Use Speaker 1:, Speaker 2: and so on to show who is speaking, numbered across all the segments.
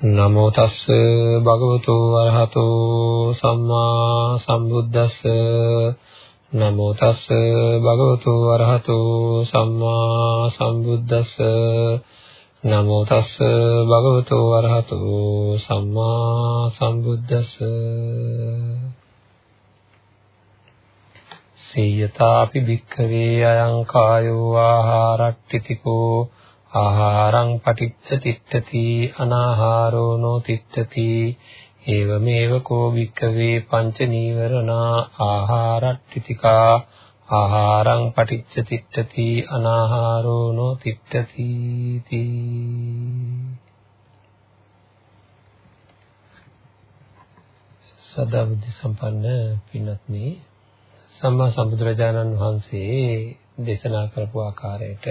Speaker 1: නමෝ තස්ස භගවතු වරහතෝ සම්මා සම්බුද්දස්ස. නමෝ තස්ස භගවතු වරහතෝ සම්මා සම්බුද්දස්ස. නමෝ තස්ස භගවතු වරහතෝ සම්මා සම්බුද්දස්ස. සීයතාපි භික්ඛවේ අයං කායෝ ආහාරට්ඨිතිකෝ ආහාරං පටිච්ච තිට්ඨති අනාහාරෝ නෝ තිට්ඨති ඒවමේව කෝ වික්කවේ පංච නීවරණා ආහාරට්ඨිතිකා ආහාරං පටිච්ච තිට්ඨති අනාහාරෝ නෝ තිට්ඨති සදා බුද්ධ සම්පන්න පින්වත්නි සම්මා සම්බුදුරජාණන් වහන්සේ දේශනා කරපු ආකාරයට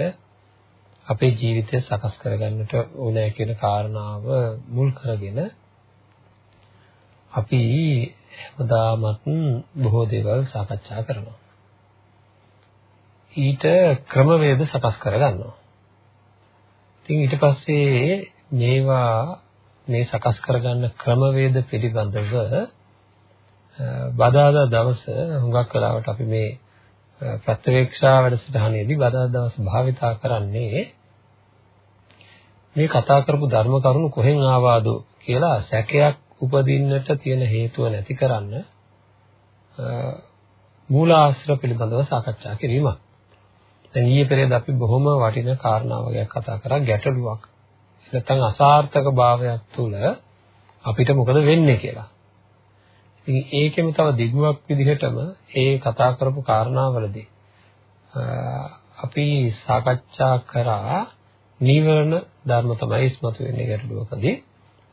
Speaker 1: අපේ ජීවිතය සකස් කරගන්නට ඕනෑ කියන කාරණාව මුල් කරගෙන අපි හැමදාමත් බොහෝ දේවල් සාකච්ඡා කරනවා. ඊට ක්‍රමවේද සකස් කරගන්නවා. ඉතින් ඊට පස්සේ මේවා මේ සකස් කරගන්න ක්‍රමවේද පිළිබඳව බදාදා දවස හුඟක් වෙලාවට අපි මේ ප්‍රත්‍යවේක්ෂා වැඩසටහනේදී බදාදා දවස් භාවිතා කරන්නේ මේ කතා කරපු ධර්ම කරුණු කොහෙන් ආවාද කියලා සැකයක් උපදින්නට තියෙන හේතුව නැති කරන්න මූලාශ්‍ර පිළිබඳව සාකච්ඡා කිරීමක්. දැන් ඊයේ පෙරේද අපි බොහොම වටින කාරණාවක් කතා කරා ගැටලුවක්. නැත්නම් අසාර්ථක භාවයක් තුළ අපිට මොකද වෙන්නේ කියලා. ඉතින් ඒකෙම තව දිගුවක් විදිහටම ඒ කතා කරපු කාරණාවලදී අපි සාකච්ඡා කරා නීවරණ ධර්ම තමයි ඉස්මතු වෙන්නේ ගැටලුවකදී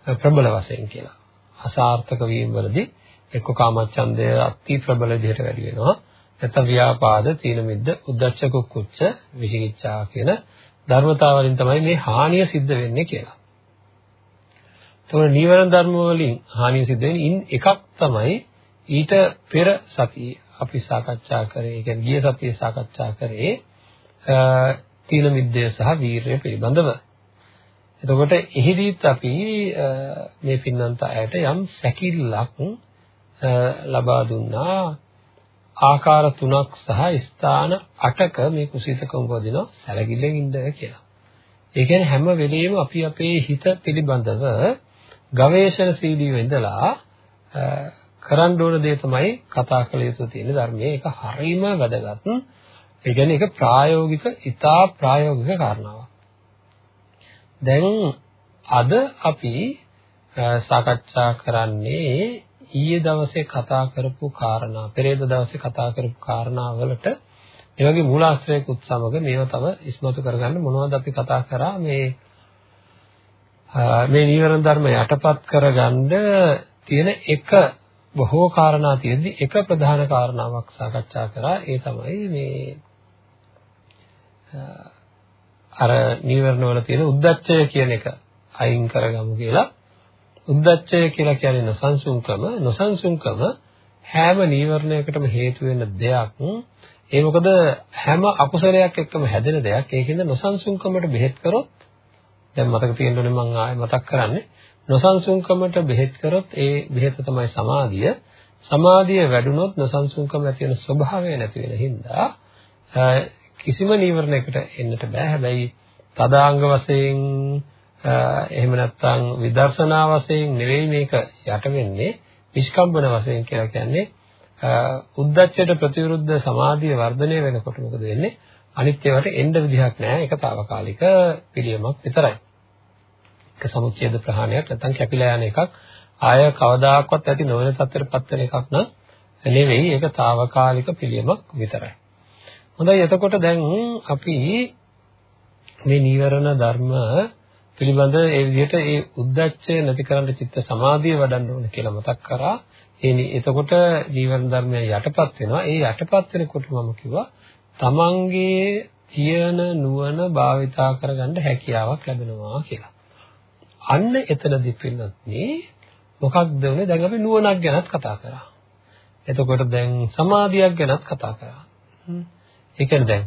Speaker 1: ප්‍රබල වශයෙන් කියලා. අසාර්ථක වීම වලදී එක්ක කාමච්ඡන්දය අති ප්‍රබල විදිහට වැඩි වෙනවා. නැත්නම් ව්‍යාපාද, තීන මිද්ද, උද්ධච්ච කුක්කුච්ච, විචිකිච්ඡා කියන ධර්මතාවලින් තමයි මේ හානිය සිද්ධ වෙන්නේ කියලා. එතකොට නීවරණ ධර්ම වලින් හානිය සිද්ධ වෙන්නේ ඉන් එකක් තමයි ඊට පෙර සතියේ අපි සාකච්ඡා කරේ, ඒ කියන්නේ ගිය සතියේ සාකච්ඡා කරේ තීන මිද්දය සහ වීරය පිළිබඳව. එතකොට එහිදීත් අපි මේ පින්නන්ත අයට යම් සැකිල්ලක් ලබා දුන්නා ආකාර තුනක් සහ ස්ථාන 8ක මේ කුසීතක උපදින සැලකිල්ලෙන් ඉන්න කියලා. ඒ කියන්නේ හැම වෙලෙම අපි අපේ හිත පිළිබඳව ගවේෂණශීලීව ඉඳලා කරන්න ඕන දේ තමයි කතා කළ යුතු තියෙන ධර්මයේ ඒක හරීම වැදගත්. ඒ කියන්නේ ඒක ප්‍රායෝගික, ඉතා ප්‍රායෝගික කාරණාවක්. දැන් අද අපි සාකච්ඡා කරන්නේ ඊයේ දවසේ කතා කරපු කාරණා, පෙරේද දවසේ කතා කරපු කාරණා වලට ඒ වගේ මූලාශ්‍රයකුත් සමග මේව තව ඉස්මතු කරගන්න මොනවද අපි කතා කරා මේ මේ නීවරණ ධර්ම යටපත් කරගන්න තියෙන එක බොහෝ කාරණා තියෙද්දි එක ප්‍රධාන කාරණාවක් සාකච්ඡා කරා ඒ තමයි මේ අර නීවරණ වල තියෙන උද්දච්චය කියන එක අයින් කරගමු කියලා. උද්දච්චය කියලා කියන්නේ නොසන්සුන්කම, නොසන්සුන්කම හැම නීවරණයකටම හේතු වෙන දෙයක්. ඒ මොකද හැම අකුසලයක් එක්කම හැදෙන දෙයක්. ඒකින්ද නොසන්සුන්කමට බෙහෙත් කරොත් දැන් මතක තියෙන්න ඕනේ මම ආයෙ මතක් කරන්නේ. නොසන්සුන්කමට බෙහෙත් කරොත් ඒ බෙහෙත තමයි සමාධිය. සමාධිය වැඩුණොත් නොසන්සුන්කම ඇති වෙන ස්වභාවය නැති වෙන හින්දා කිසිම නීවරණයකට එන්නට බෑ. හැබැයි තදාංග වශයෙන් එහෙම නැත්නම් විදර්ශනා වශයෙන් නෙවෙයි මේක යට වෙන්නේ නිෂ්කම්බන වශයෙන් කියලා කියන්නේ උද්දච්චයට ප්‍රතිවිරුද්ධ සමාධිය වර්ධනය වෙනකොට මොකද වෙන්නේ? අනිත් ඒවාට එන්න විදිහක් නැහැ. ඒක తాවකාලික පිළියමක් විතරයි. ඒක සමුච්ඡේද ප්‍රහාණයක් නැත්නම් කැපිලා යන එකක්. ආය කවදාකවත් ඇති නොවන තත්ත්වයටපත් වෙන එකක් නම් නෙවෙයි. ඒක తాවකාලික පිළියමක් විතරයි. හොඳයි එතකොට දැන් අපි මේ නීවරණ ධර්ම පිළිබඳ ඒ විදිහට ඒ උද්දච්චය නැති කරන්න චිත්ත සමාධිය වඩන්න ඕන කියලා මතක් කරා. ඒ එතකොට නීවරණ ධර්මය යටපත් වෙනවා. ඒ යටපත් වෙනකොට මම කිව්වා තමන්ගේ තියෙන නුවණ භාවිතා කරගන්න හැකියාවක් ලැබෙනවා කියලා. අන්න එතනදි පින්නත්නි මොකක්ද උනේ දැන් අපි නුවණක් ගැනත් කතා කරා. එතකොට දැන් සමාධියක් ගැනත් කතා කරා. ඒ කියන්නේ දැන්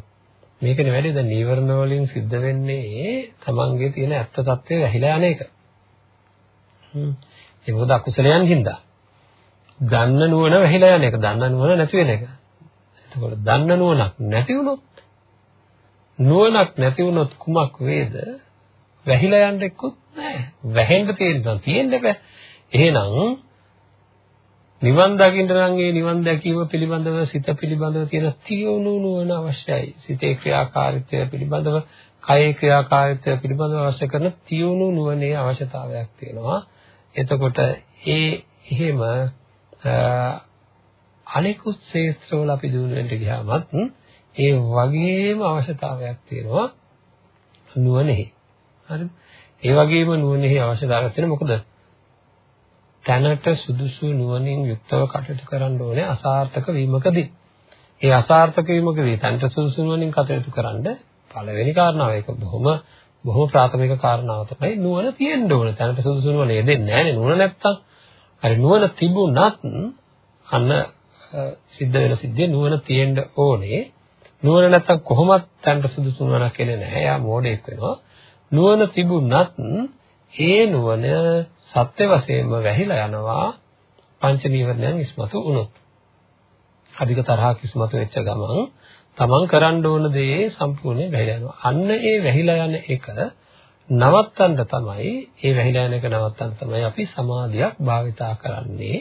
Speaker 1: මේකනේ වැඩි දැන් නීවරණ වලින් සිද්ධ වෙන්නේ තමන්ගේ තියෙන ඇත්ත తත්වය වැහිලා යන එක. ඒ මොකද අකුසලයන් හින්දා. දන්න නුවණ වැහිලා යන එක, දන්න නුවණ නැති වෙන එක. එතකොට දන්න නුවණක් නැති වුණොත් නුවණක් නැති වුණොත් කුමක් වේද? වැහිලා යන්න එක්කුත් නැහැ. වැහෙන්න තියෙනවා තියෙන්න බෑ. එහෙනම් නිවන් දකින්න නම් ඒ නිවන් දැකීම පිළිබඳව සිත පිළිබඳව තියෙන තියුණු නුවණ අවශ්‍යයි. සිතේ ක්‍රියාකාරීත්වය පිළිබඳව, කයේ ක්‍රියාකාරීත්වය පිළිබඳව අවශ්‍ය කරන තියුණු නුවණේ අවශ්‍යතාවයක් තියෙනවා. එතකොට ඒ එහෙම අනිකුත් ශේත්‍රවල අපි දිනු වෙන්න ගියාමත් ඒ වගේම අවශ්‍යතාවයක් තියෙනවා නුවණෙහි. හරිද? ඒ වගේම නුවණෙහි අවශ්‍යතාවයක් තියෙනවා මොකද? තැනට සුදුසු නුවණින් යුක්තව කටයුතු කරන්න ඕනේ අසාර්ථක වීමකදී. ඒ අසාර්ථක වීමකදී තැනට සුදුසු නුවණින් කටයුතු කරන්න පළවෙනි කාරණාව ඒක බොහොම බොහොම ප්‍රාථමික කාරණාව තමයි නුවණ තියෙන්න ඕනේ. තැනට සුදුසු නුවණ යෙදෙන්නේ නැහැ නේ නුවණ නැත්තම්. හරි නුවණ තිබුණත් අන්න සිද්ධ වෙන සිද්ධිය නුවණ තියෙන්න ඕනේ. නුවණ නැත්තම් කොහොමත් තැනට සුදුසු නුවණක් එන්නේ නැහැ. එයා මෝඩෙක් වෙනවා. නුවණ තිබුණත් ඒ නුවණ සත්‍ය වශයෙන්ම වැහිලා යනවා පංච නීවරණයන් ඉස්මතු වුණොත්. අධික තරහක් ඉස්මතු වෙච්ච ගමන් තමන් කරන්න ඕන දේ සම්පූර්ණයෙන් වැහිලා යනවා. අන්න ඒ වැහිලා යන එක නවත්තන්න තමයි ඒ වැහිලා යන එක නවත්තන්න තමයි අපි සමාධියක් භාවිතා කරන්නේ.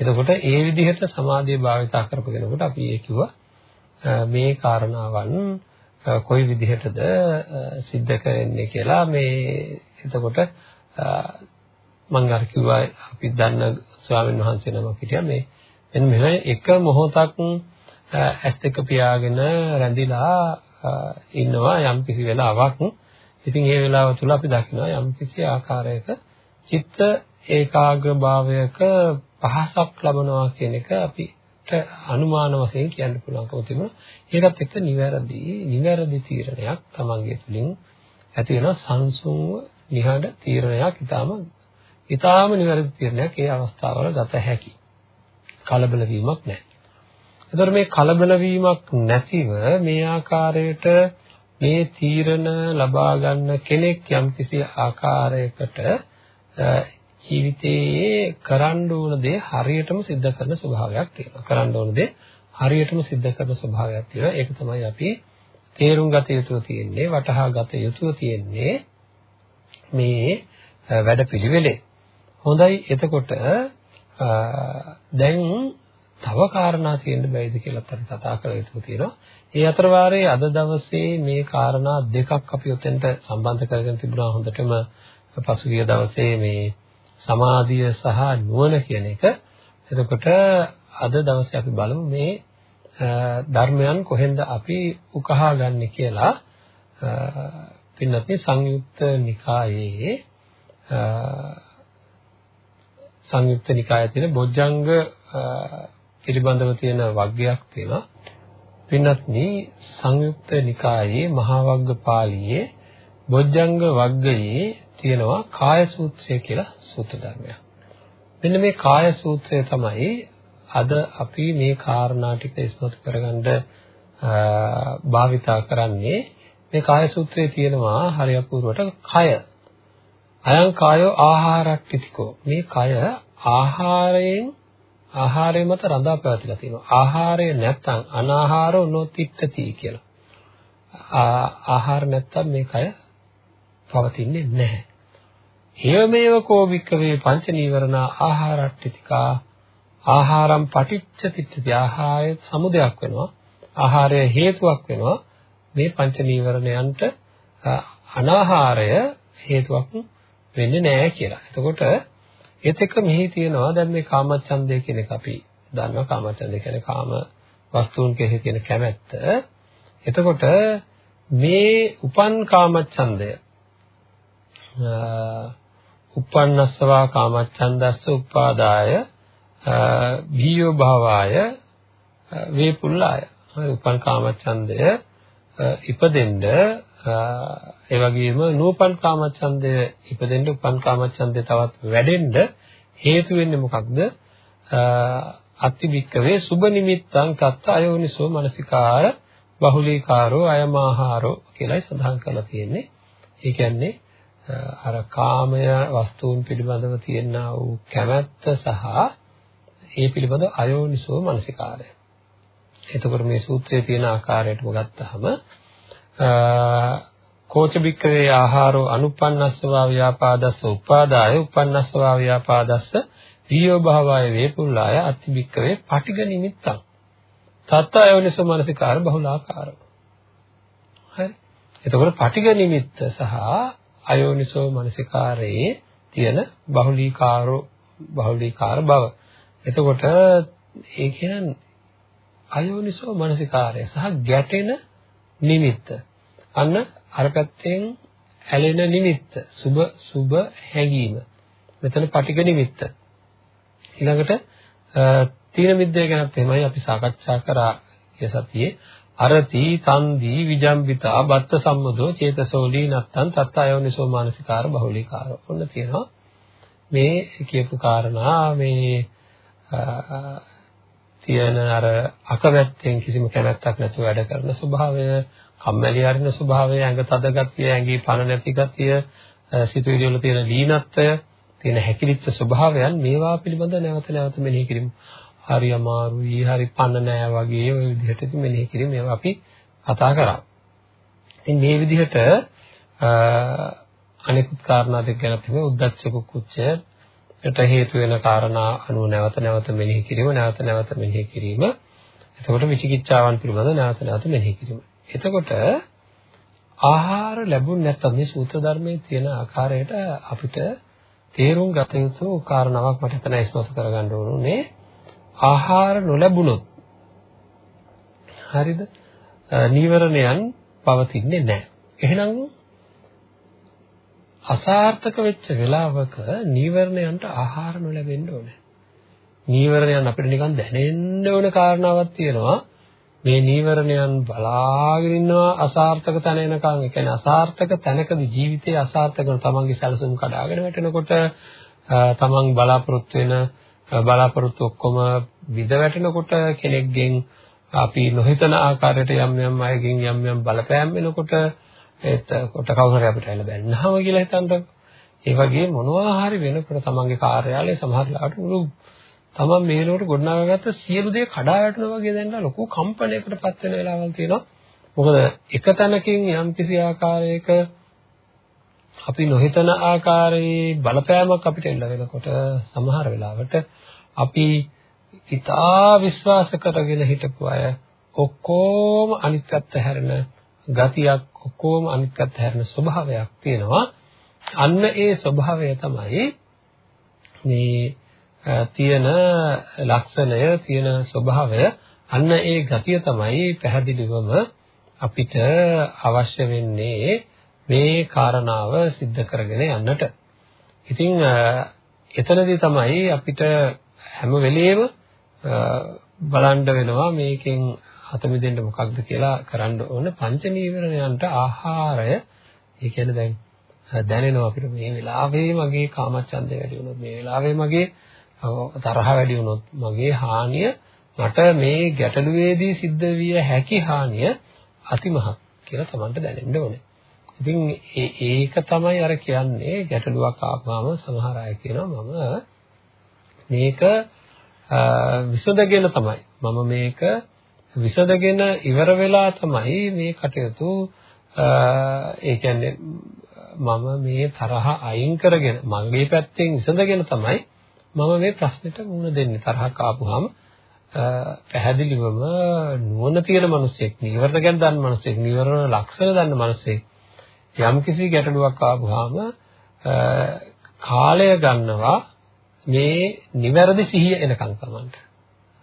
Speaker 1: එතකොට ඒ විදිහට සමාධිය භාවිතා කරපු කෙනෙකුට අපි ඒ කිව්වා මේ කාරණාවන් කොයි විදිහටද සිද්ධ කරන්නේ කියලා මේ එතකොට මම අර කිව්වා අපි දන්න ස්වාමීන් වහන්සේ නමක් හිටියා මේ මෙන්න මෙහෙම එක මොහොතක් ඇස් දෙක පියාගෙන රැඳිලා ඉන්නවා යම් කිසි වෙලාවක්. ඉතින් ඒ වෙලාව තුල අපි දකිනවා යම් කිසි ආකාරයක චිත්ත ඒකාග්‍රභාවයක පහසක් ලබනවා කියන එක අපිට අනුමාන වශයෙන් කියන්න පුළුවන්කම තිබුණා. ඒකත් එක්ක නිවැරදි නිවැරදි තීරණයක් Tamange තුලින් ඇති වෙන සංසුන්ව නිහඬ තීරණයක් ඊටාම ඊටාම නිවැරදි තීරණයක් ඒ අවස්ථාවල ගත හැකි. කලබල වීමක් නැහැ. එතකොට මේ කලබල වීමක් නැතිව මේ ආකාරයට මේ තීරණ ලබා ගන්න කෙනෙක් යම්කිසි ආකාරයකට ජීවිතයේ කරන්න ඕන දේ හරියටම සිද්ධ කරන ස්වභාවයක් තියෙනවා. කරන්න ඕන දේ හරියටම සිද්ධ කරන ස්වභාවයක් තියෙනවා. ඒක තමයි අපි තේරුම් ගත යුතු තියෙන්නේ, වටහා ගත යුතු තියෙන්නේ මේ වැඩපිළිවෙලේ. හොඳයි එතකොට දැන් තව කාරණා තියෙන්න බැයිද කියලා අපි කතා කරලා යුතු තියෙනවා. ඒ අතර වාරයේ අද දවසේ මේ කාරණා දෙකක් අපි උතෙන්ට සම්බන්ධ කරගෙන තිබුණා හොඳටම පසුගිය දවසේ මේ සමාධිය සහ නුවණ කියන එක. එතකොට අද දවසේ අපි බලමු මේ ධර්මයන් කොහෙන්ද අපි උකහා ගන්න කියලා. පින්නත් සංයුක්ත නිකායේ සංයුක්ත නිකායේ තියෙන බොජ්ජංග පිළිබඳව තියෙන වග්ගයක් තියෙනවා. පින්වත්නි සංයුක්ත නිකායේ මහා වග්ග පාළියේ බොජ්ජංග වග්ගයේ තියෙනවා කාය සූත්‍රය කියලා සූත්‍ර ධර්මයක්. මෙන්න මේ කාය සූත්‍රය තමයි අද අපි මේ කාරණා ටික ඉස්මතු කරගන්න භාවිතා කරන්නේ. මේ කාය සූත්‍රයේ තියෙනවා හරි අපූර්වට කය. අයං කායෝ ආහාරක්තිකෝ මේ කය ආහාරයෙන් ආහාරය මත රඳා පැවතිලා තියෙනවා. ආහාරය නැත්තම් අනාහාරෝ නොතිත්තති කියලා. ආහාර නැත්තම් මේ කය පවතින්නේ නැහැ. හේවමේව කෝ වික්කවේ පංච නීවරණ ආහාරට්ඨිතිකා ආහාරම් පටිච්ච තිට්ඨති ආහාරය සමුදයක් වෙනවා ආහාරය හේතුවක් වෙනවා මේ පංච නීවරණයන්ට අනාහාරය හේතුවක් වෙන්නේ නැහැ කියලා. එතකොට ඒත් එක්ක මෙහි තියෙනවා දැන් මේ කාමච්ඡන්දය කියන එක අපි දන්නවා කාමච්ඡන්දය කියන්නේ කාම වස්තුන් කෙරෙහි තියෙන කැමැත්ත. එතකොට මේ උපන් කාමච්ඡන්දය uppannassawa කාමච්ඡන්දස්ස උපාදාය භීයෝ භාවාය වේපුල්ලාය. හරි උපන් කාමච්ඡන්දය ඉපදෙන්න ඒ වගේම නූපන් කාමච්ඡන්දය ඉපදෙන්න උපන් කාමච්ඡන්දය තවත් වැඩෙන්න හේතු වෙන්නේ මොකක්ද? අතිවික්කවේ සුබ නිමිත්තං කත්ත අයෝනිසෝ මනසිකාර බහුලීකාරෝ අයමාහාරෝ කියලායි සඳහන් කරලා තියෙන්නේ. ඒ කියන්නේ අර කාමය වස්තුන් පිළිබඳව තියෙනා වූ කැමැත්ත සහ ඒ පිළිබඳ අයෝනිසෝ මනසිකාරය. එතකොට මේ සූත්‍රයේ තියෙන ආකාරයටම ගත්තහම කෝච බික්කවේ ආහාරෝ අනුපන්නස්සවා ව්‍යාපාදස්ස උපාදාය උපන්නස්සවා ව්‍යාපාදස්ස වියෝ භාවය වේපුල්ලාය අති බික්කවේ පටිග නිමිත්තං. තත්ත අයෝනිසෝ මනසිකාර බහුලාකාරෝ හරි. එතකොට පටිග නිමිත්ත සහ අයෝනිසෝ මනසිකාරයේ තියෙන බහුලීකාරෝ බහුලීකාර බව එතකොට ඒ කියන්නේ අයෝනිසෝ මනසිකාරය සහ ගැටෙන නිමිත්ත. අන්න අර පැත්තෙන් ඇලෙන නිමිත්ත, සුබ සුබ හැඟීම. මෙතන පටික නිමිත්ත. ඊළඟට තීන මිද්දේ ගැනත් එහෙමයි අපි සාකච්ඡා කරා ඒ සතියේ අරති තන්දි විජම්බිතා බත්ත සම්මදෝ චේතසෝලී නත්තං තත්ත අයෝනිසෝ මානසිකාර බහුලීකාර ඔන්න තියෙනවා මේ කියපු කාරණා මේ තියෙන අර අකමැත්තෙන් කිසිම කැමැත්තක් නැතුව වැඩ කරන ස්වභාවය, කම්මැලි අරින ස්වභාවය, ඇඟ තද ගතිය, ඇඟේ පණ නැති ගතිය, සිතුවිලි වල තියෙන ලීනත්වය, තියෙන හැකිලිච්ච ස්වභාවයන් මේවා පිළිබඳ නැවත නැවත මෙනෙහි කිරීම. හරි අමාරුයි, හරි පණ නෑ වගේ ওই විදිහට ඉතින් මෙනෙහි කිරීම මේවා අපි කතා කරා. ඉතින් මේ විදිහට අනිකුත් කාරණා දෙක ගැන තමයි උද්දච්ච කුච්චය යට හේතු වෙන කාරණා අනුව නැවත නැවත මෙනෙහි කිරීම නැවත නැවත මෙනෙහි කිරීම. එතකොට විචිකිච්ඡාවන් පිළිබඳව නැවත නැවත මෙනෙහි කිරීම. එතකොට ආහාර ලැබුණ නැත්නම් මේ සූත්‍ර ධර්මයේ තියෙන ආකාරයට අපිට තේරුම් ගත යුතු කාරණාවක් මට එතන ඉස්මතු කරගන්න ඕනේ. ආහාර නොලැබුණොත් හරිද නීවරණයන් පවතින්නේ නැහැ එහෙනම් අසාර්ථක වෙච්ච වෙලාවක නීවරණයන්ට ආහාර නොලැබෙන්න ඕනේ. නීවරණයන් අපිට නිකන් දැනෙන්න ඕන කාරණාවක් තියෙනවා. මේ නීවරණයන් බලාගෙන ඉන්නවා අසාර්ථක තැන එනකන්. ඒ කියන්නේ අසාර්ථක තැනකදී ජීවිතයේ අසාර්ථක වෙන තමන්ගේ සැලසුම් කඩාගෙන වැටෙනකොට තමන් බලාපොරොත්තු වෙන බලාපොරොත්තු ඔක්කොම විද වැටෙනකොට කෙනෙක්ගෙන් අපි නොහිතන ආකාරයට යම් යම් අයගෙන් යම් යම් බලපෑම් වෙනකොට එතකොට කවුරු හරි අපිට ඇවිල්ලා බැන්නහම කියලා හිතන්නකො. ඒ වගේ මොනවා හරි වෙනකොට තමන්ගේ කාර්යාලයේ සමහර ලාට මුළු තමන් මේලෝට ගොඩනගාගත්ත සියලු දේ කඩා වැටෙනවා වගේ දැනන ලොකු කම්පනයකටපත් වෙන වෙලාවල් තියෙනවා. මොකද එක තැනකින් යම් කිසි ආකාරයක අපි නොහිතන ආකාරයේ බලපෑමක් අපිට එල්ල වෙනකොට සමහර වෙලාවට අපි ඉතා විශ්වාස කරගෙන හිටපු අය ඔක්කොම අනිත් පැත්ත හැරෙන ගතියක් ඔක්කොම අනිත් පැත්ත හැරෙන ස්වභාවයක් තියෙනවා. අන්න ඒ ස්වභාවය තමයි මේ තියෙන ලක්ෂණය තියෙන ස්වභාවය අන්න ඒ ගතිය තමයි පැහැදිලිවම අපිට අවශ්‍ය වෙන්නේ මේ කාරණාව सिद्ध කරගෙන යන්නට. ඉතින් එතනදී තමයි අපිට හැම වෙලෙම බලන්න වෙනවා මේකෙන් හත මිදෙන්න මොකක්ද කියලා කරන්න ඕන පංච නීවරණයන්ට ආහාරය ඒ කියන්නේ දැන් දැනෙනවා අපිට මේ වෙලාවේ මගේ කාමච්ඡන්දය වැඩි වුණොත් මේ වෙලාවේ මගේ තරහ වැඩි වුණොත් මගේ හානිය මට මේ ගැටලුවේදී සිද්ධ විය හැකි හානිය අතිමහත් කියලා Tamanට දැනෙන්න ඕනේ. ඉතින් ඒක තමයි අර කියන්නේ ගැටලුවක් ආවම සමහර අය කියනවා මම මේක විසඳගෙන තමයි. මම මේක විසඳගෙන ඉවර වෙලා තමයි මේ කටයුතු ඒ කියන්නේ මම මේ තරහ අයින් කරගෙන මගේ පැත්තෙන් විසඳගෙන තමයි මම මේ ප්‍රශ්නෙට මුහුණ දෙන්නේ. තරහක් ආපුහම පැහැදිලිවම නුවණ තියෙන මිනිසෙක් නිවර්ණ ගැන දන්න මිනිසෙක් නිවර්ණ ලක්ෂණ දන්න මිනිසෙක් යම් කිසි ගැටලුවක් ආපුහම කාලය ගන්නවා මේ නිවැරදි සිහිය එනකන් තමන්ට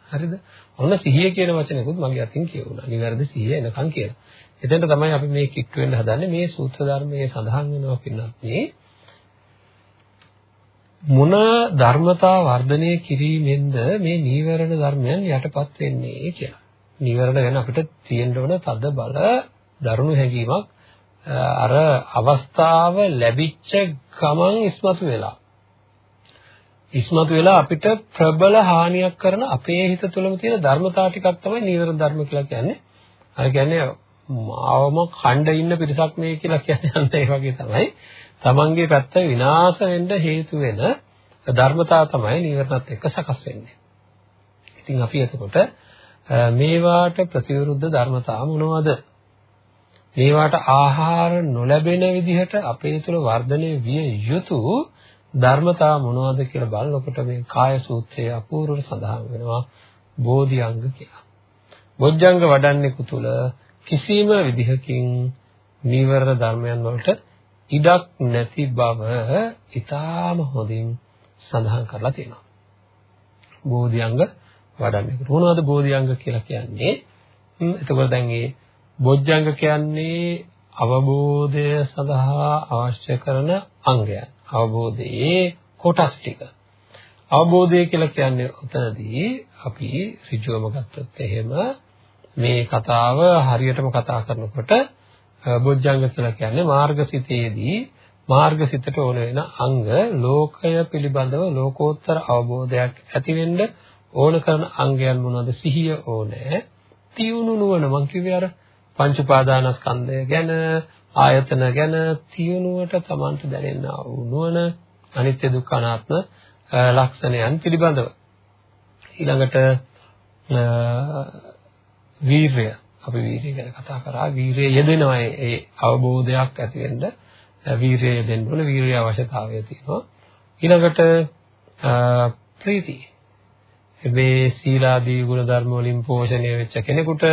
Speaker 1: හරිද ඔන්න සිහිය කියන වචනයකුත් මගේ අතින් කියවුණා. නිවැරදි සිහිය එනකන් කියලා. එතෙන්ට තමයි අපි මේ කිට්ටු වෙන්න හදන්නේ මේ සූත්‍ර ධර්මයේ සඳහන් වෙනවා පින්නත් මේ මොන ධර්මතා වර්ධනය කිරීමෙන්ද මේ නීවරණ ධර්මයන් යටපත් වෙන්නේ කියලා. නීවරණ ගැන අපිට තියෙන්න ඕන තද බල දරුණු හැඟීමක් අර අවස්ථාව ලැබිච්ච ගමන් ඉස්මතු වෙලා ඉස්මතු වෙලා අපිට ප්‍රබල හානියක් කරන අපේ හිත තුළම තියෙන ධර්මතා ටිකක් තමයි නීවර ධර්ම කියලා කියන්නේ. අර කියන්නේ මාවම ඛණ්ඩ ඉන්න පිරිසක් මේ කියලා කියන්නේ අන්න ඒ වගේ තමයි. තමන්ගේ පැත්ත විනාශ වෙන්න හේතු වෙන ධර්මතා තමයි නීවරණත් එක්ක සකස් වෙන්නේ. ඉතින් අපි එතකොට මේවාට ප්‍රතිවිරුද්ධ ධර්මතා මොනවද? මේවාට ආහාර නොලැබෙන විදිහට අපේ තුල වර්ධනය විය යුතු ධර්මතා මොනවද කියලා බලනකොට මේ කාය සූත්‍රයේ අපූර්වට සඳහන් වෙනවා බෝධිඅංග කියලා. බොජ්ජංග වඩන්නේ කුතුල කිසිම විදිහකින් නීවර ධර්මයන් වලට ඉඩක් නැති බව ඊටාම හොඳින් සඳහන් කරලා තියෙනවා. බෝධිඅංග වඩන්නේ. මොනවද බෝධිඅංග කියලා කියන්නේ? එතකොට දැන් මේ බොජ්ජංග කියන්නේ අවබෝධය සඳහා අවශ්‍ය කරන අංගයන්. අවබෝධයේ කොටස් ටික. අවබෝධය කියලා කියන්නේ උතනදී අපි ඍජුවම ගත්තොත් එහෙම මේ කතාව හරියටම කතා කරනකොට බොජ්ජංග කියලා කියන්නේ මාර්ගසිතේදී මාර්ගසිතට ඕන වෙන අංග ලෝකය පිළිබඳව ලෝකෝත්තර අවබෝධයක් ඇති වෙන්න ඕන කරන අංගයන් මොනවද? සිහිය ඕනේ. තියුණු නුවණ. මං කිව්වේ අර පංච උපාදානස්කන්ධය ගැන ආයතන ගැන තියුණුවට Tamanට දැනෙනා වූ නුවණ අනිත්‍ය දුක්ඛ අනාත්ම ලක්ෂණයන් පිළිබඳව. ඊළඟට වීරය. අපි වීරය ගැන කතා කරා. වීරය යෙදෙනවා. ඒ අවබෝධයක් ඇති වෙන්න වීරය යෙදෙන්න ඕන. වීරය අවශ්‍යතාවය තියෙනවා. ඊළඟට ප්‍රීතිය මේ සීලාදී ගුණ ධර්ම වලින් පෝෂණය වෙච්ච කෙනෙකුට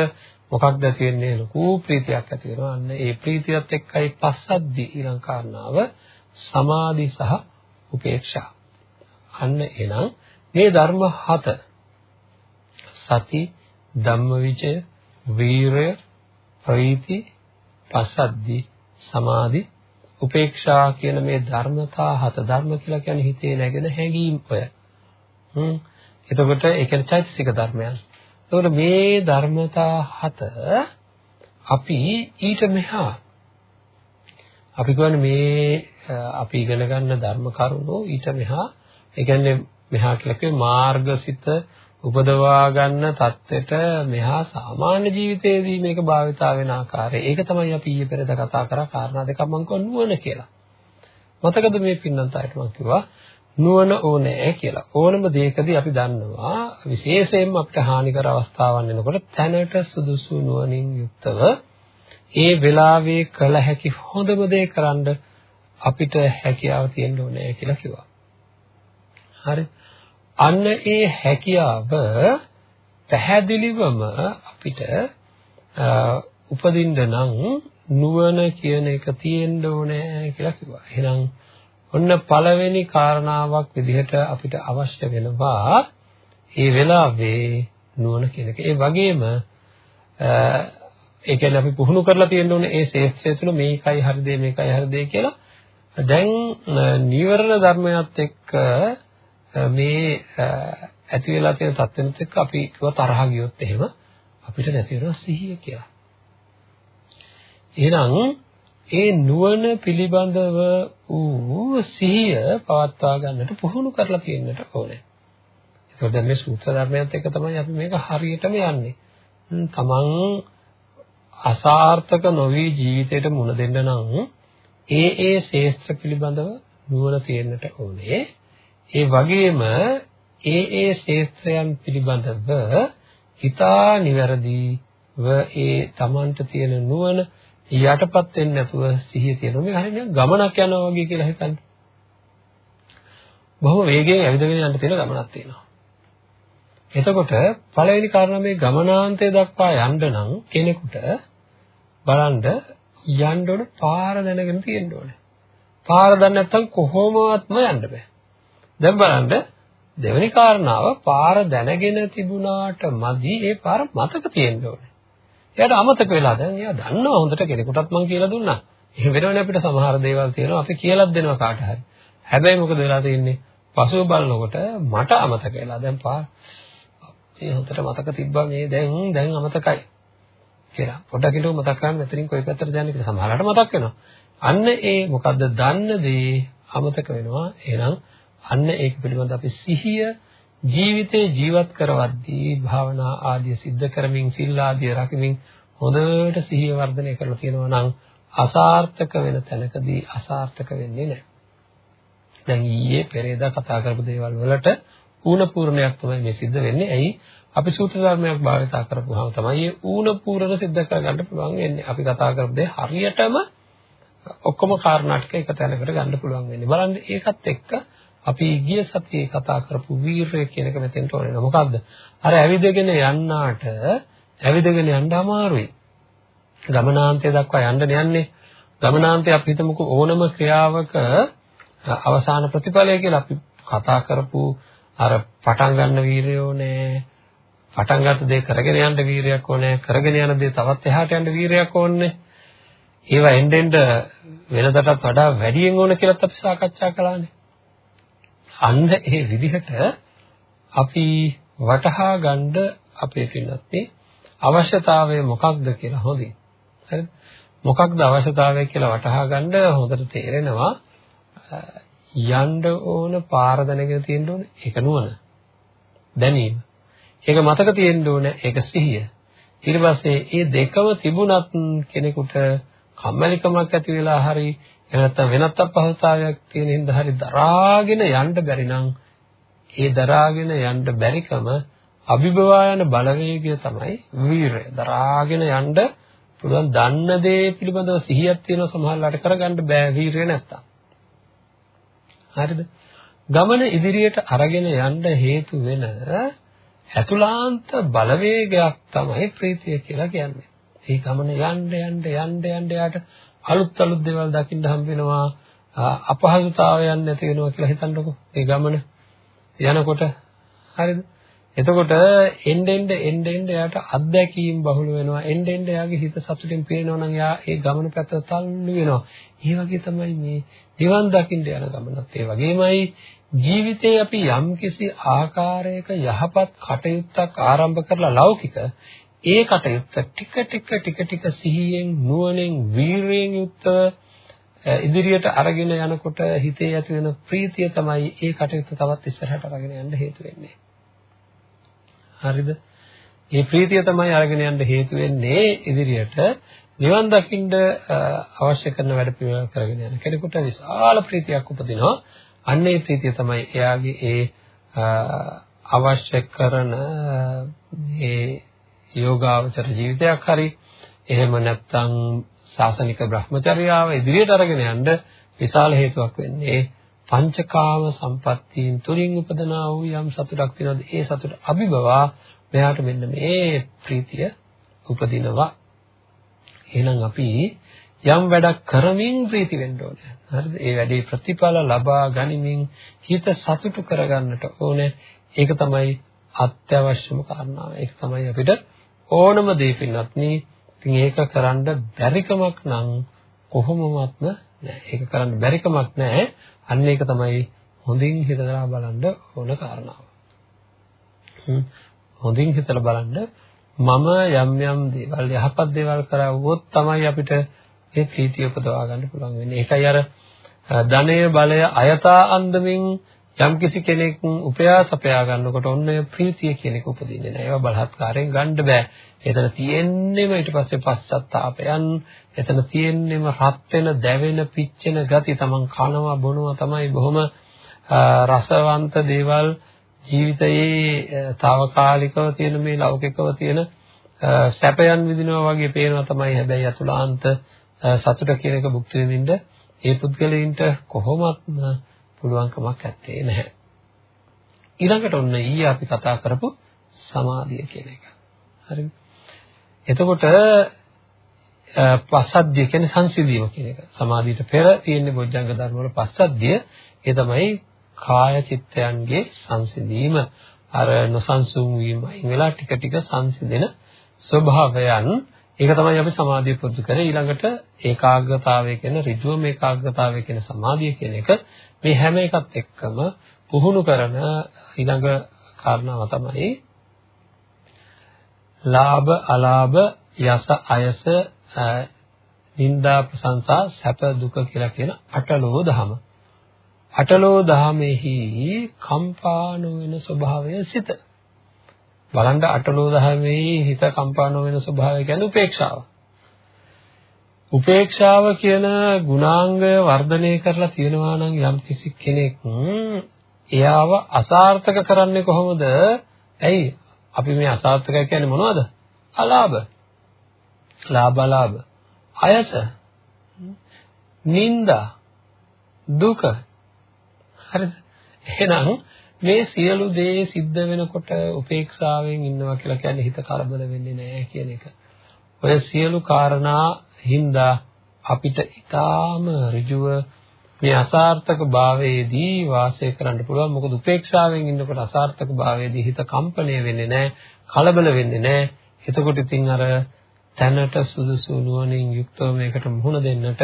Speaker 1: මොකක්ද තියෙන්නේ ලොකු ප්‍රීතියක් ඇති වෙනවා. අන්න ඒ ප්‍රීතියත් එක්කයි පස්සද්දි ඊළඟ කාරණාව සමාධි සහ උපේක්ෂා. අන්න එනම් මේ ධර්ම හත සති ධම්මවිචය වීරය ප්‍රීති පස්සද්දි සමාධි උපේක්ෂා කියන මේ ධර්මතා හත ධර්ම කියලා කියන්නේ හිතේ නැගෙන හැඟීම් ඔය. හ්ම් එතකොට ඒ කියන්නේ චෛතසික ධර්මයන්. එතකොට මේ ධර්මතා හත අපි ඊට මෙහා අපි කියන්නේ මේ අපි ඉගෙන ගන්න ධර්ම කරුණු ඊට මෙහා ඒ කියන්නේ මෙහා කියලා කිව්වේ මාර්ගසිත උපදවා ගන්න தත්වෙට මෙහා සාමාන්‍ය ජීවිතයේදී මේක භාවිතා වෙන ආකාරය. ඒක තමයි අපි ඊයේ පෙරේද කතා කරා කාරණා දෙකක් මම කිව්වා නුවණ කියලා. මතකද මේ පින්නන්ත අයට මම කිව්වා නුවණ ඕනේ කියලා. ඕනම දෙයකදී අපි දන්නවා විශේෂයෙන්ම අපිට හානිකර අවස්ථාවන් එනකොට තැනට සුදුසු නුවණින් යුක්තව ඒ වෙලාවේ කළ හැකි හොඳම දේ කරන්න අපිට හැකියාව තියෙන්න ඕනේ කියලා කිව්වා. හරි. අන්න ඒ හැකියාව පැහැදිලිවම අපිට උපදින්න නම් නුවණ කියන එක තියෙන්න ඕනේ කියලා කිව්වා. එහෙනම් ඔන්න පළවෙනි කාරණාවක් විදිහට අපිට අවශ්‍ය වෙනවා මේ වෙලාවේ නුවණ කියන එක. ඒ වගේම ඒ කියන්නේ අපි පුහුණු කරලා තියෙන්න ඕනේ ඒ ශේෂ්ත්‍රය තුළ මේකයි හරිද මේකයි හරිද කියලා. දැන් නීවරණ ධර්මයත් එක්ක මේ ඇති වෙලා තියෙන තත්ත්වෙත් එක්ක අපි කිව්ව තරහ ගියොත් එහෙම අපිට නැති වෙනවා සිහිය කියලා. එහෙනම් ඒ නුවණ පිළිබඳව වූ සිහිය පවත්වා ගන්නට පුහුණු කරලා තියෙන්නට ඕනේ. ඒකෝ දැන් මේ සූත්‍ර ධර්මයත් එක්ක තමයි අපි මේක හරියටම යන්නේ. තමන් අසාර්ථක නොවි ජීවිතයට මුණ දෙන්න නම් ඒ ඒ ශේස්ත්‍ර පිළිබඳව නුවණ තියෙන්නට ඕනේ. ඒ වගේම ඒ ඒ ශේස්ත්‍රයන් පිළිබඳව හිතා නිවැරදිව ඒ තමන්ට තියෙන නුවණ යටපත් වෙන්නේ නැතුව සිහිය තියෙනවා. මේ හරියට ගමනක් යනවා වගේ කියලා හිතන්න. බොහොම වේගයෙන් ඇවිදගෙන යන්න තියෙන ගමනක් තියෙනවා. එතකොට පළවෙනි කාරණා මේ ගමනාන්තය දක්වා යන්න නම් කෙනෙකුට බලන්න යන්න ඕන පාර දැනගෙන තියෙන්න ඕනේ. පාර දන්නේ නැත්නම් කොහොමවත්ම යන්න බෑ. දැන් බලන්න දෙවෙනි කාරණාව පාර දැනගෙන තිබුණාට මදි ඒ පාර මතක තියෙන්න ඕනේ. එයාට අමතක වෙලා දැන් එයා දන්නවා හොඳට කෙනෙකුටත් මං කියලා දුන්නා. එහෙම වෙනවනේ අපිට සමහර දේවල් තියෙනවා අපි කියලාත් දෙනවා කාට හරි. හැබැයි මොකද වෙලා තියෙන්නේ? පසුව බලනකොට මට අමතක වෙලා දැන් පා මේ හොඳට මතක තිබ්බා මේ දැන් දැන් අමතකයි කියලා. පොඩ්ඩක් හිතුව මතක් කරගන්න මෙතනින් කොයි පැත්තට යන්නේ කියලා සමහරවිට මතක් වෙනවා. අන්න ඒ මොකද්ද දන්න දේ අමතක වෙනවා. එහෙනම් අන්න ඒක පිළිබඳව අපි සිහිය ජීවිතේ ජීවත් කරවද්දී භාවනා ආදිය සිද්ධ කරමින් සිල් ආදිය රකිමින් හොඳට සිහිය වර්ධනය කරලා තියෙනවා නම් අසාර්ථක වෙන තැනකදී අසාර්ථක වෙන්නේ නැහැ. දැන් ඊයේ පෙරේදා කතා කරපු දේවල් වලට ඌණ පූර්ණයක් තමයි මේ සිද්ධ වෙන්නේ. ඇයි? අපි සූත්‍ර ධර්මයක් භාවිතා කරපුවාම තමයි මේ ඌණ පූර්ණ සිද්ධ කරගන්න පුළුවන් වෙන්නේ. අපි කතා කරපු දේ හරියටම ඔක්කොම කාරණා ටික එක තැනකට ගන්න පුළුවන් වෙන්නේ. බලන්න ඒකත් එක්ක අපි ගිය සතියේ කතා කරපු වීරය කියන එක මෙතෙන්ට ඕනේ. මොකද්ද? අර ඇවිදගෙන යන්නාට ඇවිදගෙන යන්න අමාරුයි. ගමනාන්තය දක්වා යන්න යන්නේ. ගමනාන්තය අපි හිතමුකෝ ඕනම ක්‍රියාවක අවසාන ප්‍රතිඵලය කියලා අපි කතා කරපු අර පටන් ගන්න වීරයෝ නෑ. පටන් ගත්ත දේ කරගෙන යන්න වීරයක් ඕනේ. කරගෙන යන දේ තවත් එහාට යන්න වීරයක් ඕනේ. ඒවා එන්න එන්න වෙනදටත් වඩා වැඩියෙන් ඕන කියලාත් අපි සාකච්ඡා කළානේ. අන්න ඒ විදිහට අපි වටහා ගන්න අපේ පින්නත් අවශ්‍යතාවය මොකක්ද කියලා හොඳින්. හරිද? මොකක්ද අවශ්‍යතාවය කියලා වටහා ගන්න හොඳට තේරෙනවා යන්න ඕන පාර දැනගෙන තියෙන්න ඕන ඒක නුවණ. දැනීම. ඒක මතක තියෙන්න ඕන ඒක සිහිය. ඊට පස්සේ මේ දෙකම තිබුණත් කෙනෙකුට කම්මැලිකමක් ඇති වෙලා හරි නැත්නම් වෙනත් අපහසුතාවයක් තියෙන හින්දා හරි දරාගෙන යන්න බැරි නම් ඒ දරාගෙන යන්න බැරිකම අභිබවා යන බලවේගය තමයි වීරය. දරාගෙන යන්න පුළුවන් දන්න දේ පිළිබඳව සිහියක් තියෙන සමහරලාට කරගන්න බෑ වීරය නැත්තම්. හරිද? ගමන ඉදිරියට අරගෙන යන්න හේතු වෙන ඇතුලාන්ත බලවේගයක් තමයි ප්‍රීතිය කියලා කියන්නේ. ඒ ගමන යන්න යන්න යන්න යන්න යාට අලුත් අලුත් දේවල් දකින්න හම්බ වෙනවා. අපහසුතාවයන් නැති වෙනවා කියලා හිතන්නකෝ. මේ ගමන යනකොට. හරිද? එතකොට එන්න එන්න එන්න එන්න යාට අත්දැකීම් බහුල වෙනවා. එන්න එන්න යාගේ හිත සතුටින් පිරෙනවා නම් යා ඒ ගමන පැත්ත තල්ලු වෙනවා. ඒ වගේ තමයි මේ නිවන් දකින්න යන ගමනත්. ඒ වගේමයි ජීවිතේ අපි යම්කිසි ආකාරයක යහපත් කටයුත්තක් ආරම්භ කරලා ලෞකික ඒ කටයුත්ත ටික ටික ටික ටික සිහියෙන් නුවණෙන් වීරියෙන් යුක්තව ඉදිරියට අරගෙන යනකොට හිතේ ඇති වෙන ප්‍රීතිය තමයි ඒ කටයුත්ත තවත් ඉස්සරහට අරගෙන යන්න හේතු වෙන්නේ. හරිද? මේ ප්‍රීතිය තමයි අරගෙන යන්න හේතු වෙන්නේ ඉදිරියට නිවන් දකින්න අවශ්‍ය කරන වැඩ පිළිවෙල කරගෙන යන කෙනෙකුට විශාල ප්‍රීතියක් උපදිනවා. අන්න ඒ ප්‍රීතිය තමයි එයාගේ ඒ අවශ්‍ය කරන මේ යෝගාවචර ජීවිතයක් හරි. එහෙම නැත්නම් සාසනික භ්‍රමචර්යාව ඉදිරියට අරගෙන යන්න විශාල හේතුවක් වෙන්නේ පංචකාම සම්පත්තීන් තුලින් උපදනා වූ යම් සතුටක් වෙනවද? ඒ සතුට අභිබවා මෙයාට මෙන්න මේ ප්‍රීතිය උපදිනවා. එහෙනම් අපි යම් වැඩක් කරමින් ප්‍රීති වෙන්න ඕනේ. හරිද? ඒ වැඩේ ප්‍රතිඵල ලබා ගනිමින් හිත සතුටු කරගන්නට ඕනේ. ඒක තමයි අත්‍යවශ්‍යම කාරණාව. ඒක තමයි අපිට ඕනම දෙයකින්වත් නේ ඉතින් ඒක කරන්න බැරිකමක් නම් කොහොමවත්ම නෑ. ඒක කරන්න බැරිකමක් නෑ. අන්න ඒක තමයි හොඳින් හිතලා බලන්න ඕන කාරණාව. හොඳින් හිතලා බලන්න මම යම් යම් දේවල් යහපත් දේවල් කරවුවොත් තමයි අපිට මේ ප්‍රීතිය උපදවා ගන්න පුළුවන් වෙන්නේ. ඒකයි අර ධනය බලය අයථා අන්දමින් යම්කිසි කෙනෙක් උපයාස අපයා ගන්නකොට ඔන්න ඔය ප්‍රීතිය කියන එක උපදින්නේ නැහැ. ඒවා බලහත්කාරයෙන් ගන්න බෑ. එතන තියෙන්නේම ඊට පස්සේ පශ්චත්තාපයන්, එතන තියෙන්නේම රත් වෙන, දැවෙන, පිච්චෙන ගති තමන් කනවා බොනවා තමයි බොහොම රසවන්ත දේවල් ජීවිතයේ తాවකාලිකව තියෙන මේ ලෞකිකව තියෙන සැපයන් විඳිනවා වගේ පේනවා තමයි හැබැයි අතුලාන්ත සතුට කියන එක භුක්ති විඳින්න ඒ පුද්ගලයින්ට කොහොමත්ම පුළුවන්කමක් ඇත්තේ නැහැ. ඊළඟට ඔන්න ඊයේ අපි කතා කරපු සමාධිය කියන එක. හරිද? එතකොට පස්සද්ධිය කියන්නේ සංසිඳීම කියන එක. සමාධියට පෙර තියෙන බොජ්ජංග ධර්ම වල පස්සද්ධිය ඒ තමයි කාය චිත්තයන්ගේ සංසිඳීම. අර නොසන්සුන් වීම අයින් වෙලා ටික ටික සංසිඳෙන ස්වභාවයන් ඒක තමයි අපි සමාධිය පුරුදු කරේ ඊළඟට ඒකාග්‍රතාවය කියන ඍජුවම ඒකාග්‍රතාවය කියන සමාධිය කියන එක මේ හැම එකත් එක්කම පුහුණු කරන ඊළඟ කාරණාව තමයි ලාභ අලාභ යස අයස නිന്ദා ප්‍රශංසා සැප දුක කියලා කියන අටලෝ දහම. අටලෝ දහමෙහි කම්පා නොවන ස්වභාවය සිත. බලන්න අටලෝ දහමෙහි හිත කම්පා නොවන ස්වභාවය කියන්නේ උපේක්ෂාව උපේක්ෂාව කියන ගුණාංගය වර්ධනය කරලා තියෙනවා නම් යම් කිසි කෙනෙක් එයාව අසාර්ථක කරන්නේ කොහොමද? ඇයි? අපි මේ අසාර්ථකයි කියන්නේ මොනවද? අලාභ. ලාභ ලාභ. අයස. නිന്ദා. දුක. හරිද? එහෙනම් මේ සියලු දේ සිද්ධ වෙනකොට උපේක්ෂාවෙන් ඉන්නවා කියලා කියන්නේ හිත කලබල වෙන්නේ නැහැ කියන එක. ඔය සියලු කාරණා හින්දා අපිට ඊටාම ඍජුව මේ අසාර්ථක භාවයේදී වාසය කරන්න පුළුවන්. මොකද උපේක්ෂාවෙන් ඉන්නකොට අසාර්ථක භාවයේදී හිත කම්පණය වෙන්නේ නැහැ, කලබල වෙන්නේ නැහැ. එතකොට ඉතින් අර තැනට සුදුසු නුවණින් යුක්තව මේකට මුහුණ දෙන්නට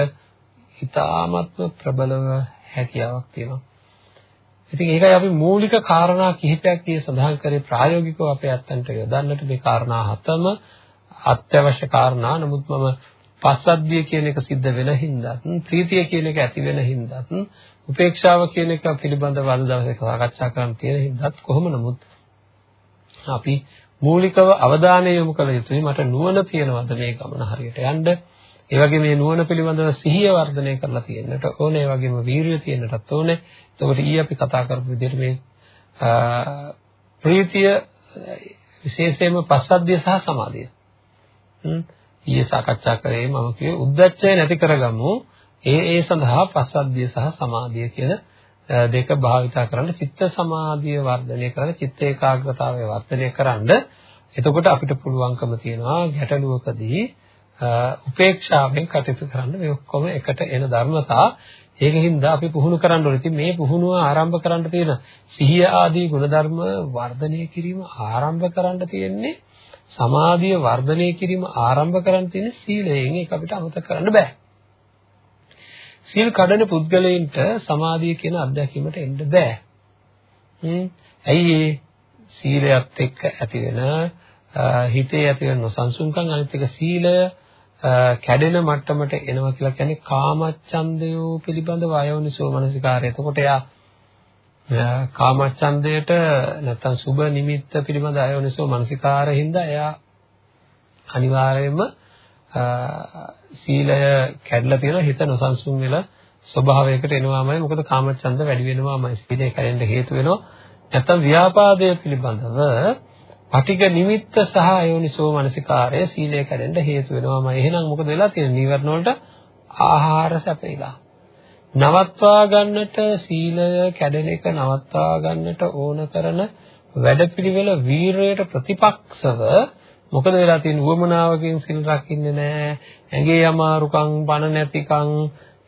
Speaker 1: ඊ타මත්ම ප්‍රබලව හැකියාවක් තියෙනවා. ඉතින් ඒකයි අපි මූලික කාරණා කිහිපයක් tie සඳහන් කරේ ප්‍රායෝගිකව අපේ අත්තන්ට යොදන්නට මේ කාරණා හතම අත්‍යවශ්‍ය කාරණා. නමුත් මම පස්සද්ධිය කියන එක සිද්ධ වෙන හින්දාත් ප්‍රීතිය කියන එක ඇති වෙන හින්දාත් උපේක්ෂාව කියන එක පිළිබඳව අද දවසේ සාකච්ඡා කරන්න තියෙන හින්දාත් කොහොම නමුත් අපි මූලිකව අවධානය යොමු කළ යුතුයි මට නුවණ තියෙනවද මේ ගමන හරියට යන්න ඒ වගේ මේ නුවණ පිළිබඳව සිහිය වර්ධනය කරලා තියෙන්නට ඕනේ. ඒ වගේම වීරිය තියෙන්නටත් ඕනේ. එතකොට ඊයේ අපි කතා කරපු විදිහට මේ ප්‍රීතිය විශේෂයෙන්ම පස්සද්ධිය සහ සමාධිය. ඊයේ සාකච්ඡා කරේ මම කිව්වේ උද්දච්චය නැති කරගමු. ඒ ඒ සඳහා පස්සද්ධිය සහ සමාධිය කියන දෙක භාවිතා කරන්න චිත්ත සමාධිය වර්ධනය කරන්න චිත්ත ඒකාග්‍රතාවය වර්ධනය කරන්න. එතකොට අපිට පුළුවන්කම තියෙනවා ගැටලුවකදී උපේක්ෂාවෙන් කටයුතු කරන්න මේ ඔක්කොම එකට එන ධර්මතා ඒකින්ද අපි පුහුණු කරන්න ඕනේ. ඉතින් මේ පුහුණුව ආරම්භ කරන්න තියෙන සිහිය ආදී ගුණධර්ම වර්ධනය කිරීම ආරම්භ කරන්න තියෙන්නේ සමාධිය වර්ධනය කිරීම ආරම්භ කරන් තියෙන සීලයෙන් ඒක අපිට අමතක කරන්න බෑ. සීල් කඩන පුද්ගලයින්ට සමාධිය කියන අත්දැකීමට එන්න බෑ. හ්ම්. ඇයි ඒ සීලයත් එක්ක ඇති වෙන හිතේ ඇති වෙන නොසන්සුන්කම් අනිත් එක සීලය කැඩෙන මට්ටමට එනවා කියලා කියන්නේ කාමච්ඡන්දය පිළිබඳව අයෝනිසෝ මනසිකාරය. එතකොට එයා කාමච්ඡන්දයට නැත්තම් සුබ නිමිත්ත පිළිබඳ අයෝනිසෝ මනසිකාරින්ද එයා අනිවාර්යයෙන්ම සීලය කැඩලා තියෙන හිත නොසන්සුන් වෙලා ස්වභාවයකට එනවාමයි. මොකද කාමච්ඡන්ද වැඩි වෙනවාමයි. සීලය කැඩෙන්න හේතු වෙනවා. නැත්තම් ව්‍යාපාදය පිළිබඳව පටිඝ නිමිත්ත සහ අයෝනිසෝ මනසිකාරය සීලය කැඩෙන්න හේතු වෙනවාමයි එහෙනම් මොකද වෙලා තියෙන්නේ? නීවරණ වලට ආහාර සැපේලා නවත්වා ගන්නට සීලය කැඩෙන එක නවත්වා ගන්නට ඕන කරන වැඩපිළිවෙල වීරයට ප්‍රතිපක්ෂව මොකද වෙලා තියෙන උවමනාවකින් සිල් රකින්නේ නැහැ. ඇඟේ අමාරුකම් පණ නැතිකම්.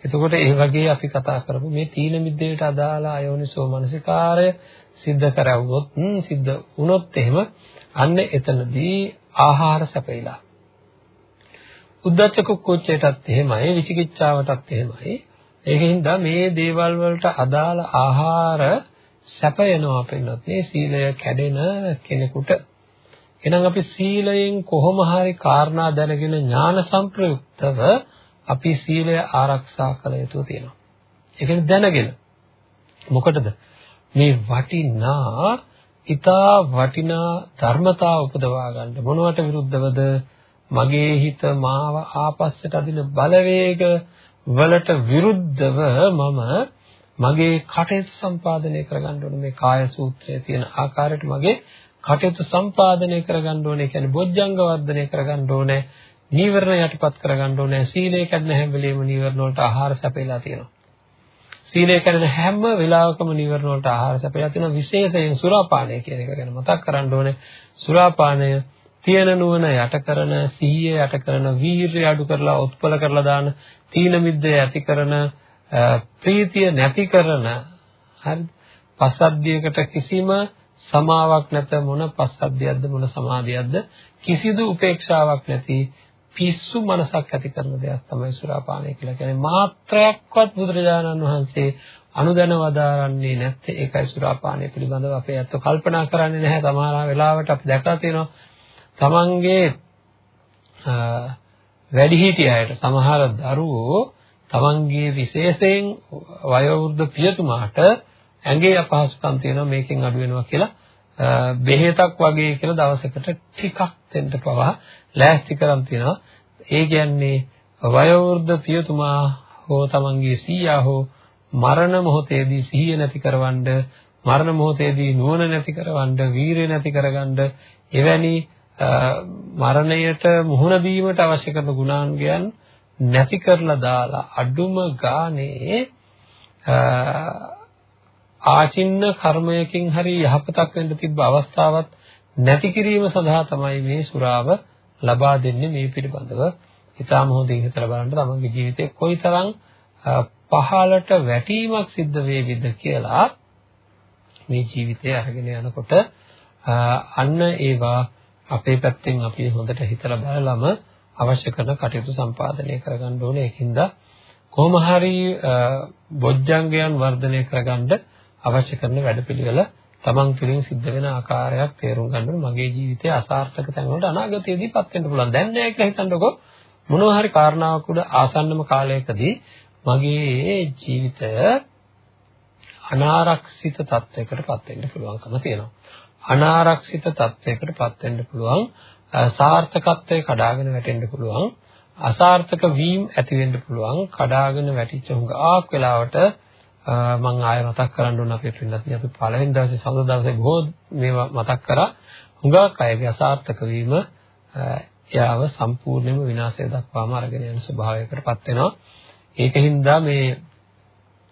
Speaker 1: එතකොට ඒ වගේ අපි කතා කරමු. මේ තීන මිද්දේට අදාළ අයෝනිසෝ මනසිකාරය සිද්ධ කරවුවොත් සිද්ධ වුණොත් එහෙම අන්න එතනදී ආහාර සැපයිලා උද්දච්ච කුක්කුච්චයටත් එහෙමයි විචිකිච්ඡාවටත් එහෙමයි ඒකින්ද මේ දේවල් වලට අදාළ ආහාර සැපයනවා පින්නත් මේ සීලය කැඩෙන කෙනෙකුට එහෙනම් අපි සීලයෙන් කොහොම හරි කාරණා දැනගෙන ඥාන සංප්‍රයුක්තව අපි සීලය ආරක්ෂා කළ යුතු තියෙනවා. ඒ කියන්නේ දැනගෙන. මොකටද? මේ වටිනා ඊතා වටිනා ධර්මතා උපදවා ගන්න. මොනවට විරුද්ධවද? මගේ හිත මාව ආපස්සට අදින බලවේග වලට විරුද්ධව මම මගේ කටයුතු සම්පාදනය කරගන්න ඕනේ. මේ කාය සූත්‍රයේ තියෙන ආකාරයට මගේ කටයුතු සම්පාදනය කරගන්න ඕනේ. කියන්නේ බොජ්ජංග වර්ධනය කරගන්න ඕනේ. නීවරණ යටපත් කරගන්න ඕනේ. සීලය කැඩෙන හැම වෙලෙම නීවරණ වලට ආහාර සැපේලා තියෙනවා. සීලය කැඩෙන හැම වෙලාවකම නීවරණ වලට ආහාර සැපේලා තියෙනවා විශේෂයෙන් සුරාපානය කියන එක ගැන මතක් කරන්න ඕනේ. සුරාපානය තියෙන නුවණ යට කරන සිහිය යට කරන වීරිය අඩු කරලා උත්පල කරලා දාන තීන මිද්දේ ඇති කරන ප්‍රීතිය නැති කරන හරි පස්සද්ධියකට කිසිම සමාවක් නැත මොන පස්සද්ධියක්ද මොන සමාධියක්ද කිසිදු උපේක්ෂාවක් නැති පිස්සු මනසක් ඇති කරන දෙයක් තමයි සුරාපානය කියලා කියන්නේ. මාත්‍රයක්වත් බුදුරජාණන් වහන්සේ අනුදැන වදාරන්නේ නැත්තේ. ඒකයි සුරාපානය පිළිබඳව අපේ ඇත්ත කල්පනා කරන්නේ නැහැ. සමහර වෙලාවට අපි දැකලා තියෙනවා තමන්ගේ වැඩිහිටියයට සමහර දරුවෝ තමන්ගේ විශේෂයෙන් වයෝවෘද්ධ පියතුමාට ඇඟේ අපහසුකම් තියෙනවා. මේකෙන් අඩු වෙනවා කියලා බෙහෙතක් වගේ කියලා දවසකට ටිකක් දෙන්න පවා ලෑස්ති කරන් තියෙනවා. ඒ කියන්නේ වයෝවෘද්ධ පියතුමා හෝ තමන්ගේ සීයා හෝ මරණ මොහොතේදී සිහිය නැති කරවන්න මරණ මොහොතේදී නුවණ නැති කරවන්න වීරිය නැති කරගන්න එවැනි මරණයට මුහුණ දීමට අවශ්‍ය කරන ගුණාංගයන් නැති කරලා දාලා අඩුම ගානේ ආචින්න කර්මයකින් හරි යහපතක් වෙන්න තිබ්බ අවස්ථාවක් නැති කිරීම සඳහා තමයි මේ සුරාව ලබා දෙන්නේ මේ පිළිබඳව. ඉතාම හොඳින් හිතලා බලන්න තමන්ගේ ජීවිතේ කොයිතරම් පහළට වැටීමක් සිද්ධ වේවිද කියලා මේ ජීවිතය අරගෙන යනකොට අන්න ඒවා අපේ පැත්තෙන් අපි හොඳට හිතලා බලලම අවශ්‍ය කරන කටයුතු සම්පාදනය කරගන්න ඕනේ. ඒකින්ද කොහොම හරි බොජ්ජංගයන් වර්ධනය කරගන්න අවශ්‍ය කරන වැඩපිළිවෙල තමන් තුළින් සිද්ධ වෙන ආකාරයක් තේරුම් ගන්න මගේ ජීවිතයේ අසාර්ථක තැන් වලට අනාගතයේදීපත් වෙන්න පුළුවන්. දැන් නෑ කියලා හිතන්නකෝ මොනවා හරි කාරණාවක් උඩ ආසන්නම කාලයකදී මගේ ජීවිතය අනාරක්ෂිත තත්යකටපත් වෙන්න පුළුවන්කම තියෙනවා. අනාරක්ෂිත තත්යකටපත් වෙන්න පුළුවන් සාර්ථකත්වයේ කඩාගෙන වැටෙන්න පුළුවන් අසාර්ථක වීම ඇති වෙන්න පුළුවන් කඩාගෙන වැටිච්ච හුඟක් වෙලාවට මම ආයෙ මතක් කරන්න ඕන අපේ පින්නත් අපි පළවෙනි දවසේ සඳ දවසේ බොහෝ මේවා මතක් කරා. හුඟක් අයගේ අසාර්ථක වීම එයාව සම්පූර්ණයෙන්ම විනාශය දක්වාම අරගෙන යන ස්වභාවයකටපත් වෙනවා. ඒකින්ද මේ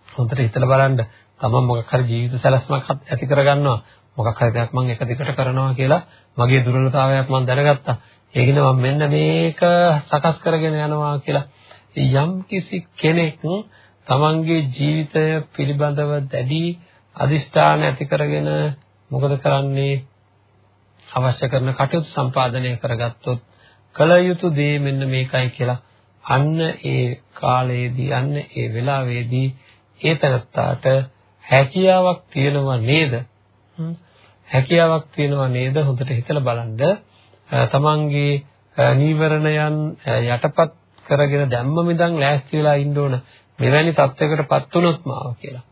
Speaker 1: හොඳට හිතලා බලන්න තමන් මොකක් හරි ජීවිත සැලැස්මක් ඇති කරගන්නවා. මොකක් හරි දෙයක් මම එක දිගට කරනවා කියලා මගේ දුර්වලතාවයක් මම දැනගත්තා. ඒකින මම මෙන්න මේක සකස් කරගෙන යනවා කියලා යම් කිසි කෙනෙක් තමන්ගේ ජීවිතය පිළිබඳව දැඩි අදිෂ්ඨාන ඇති කරගෙන මොකද කරන්නේ? අවශ්‍ය කරන කටයුතු සම්පාදනය කරගත්තොත් කල යුතු දේ මෙන්න මේකයි කියලා. අන්න ඒ කාලයේදී අන්න ඒ වෙලාවේදී ඒ තනත්තාට හැකියාවක් තියෙනවා නේද? හැකියාවක් තියෙනවා නේද? හොඳට හිතලා බලන්න. තමන්ගේ නීවරණයන් යටපත් කරගෙන දැම්මම ඉඳන් ලෑස්ති වෙලා ඉන්න ඕන. මෙවැනි තත්යකටපත් වුණොත් මාව කියලා.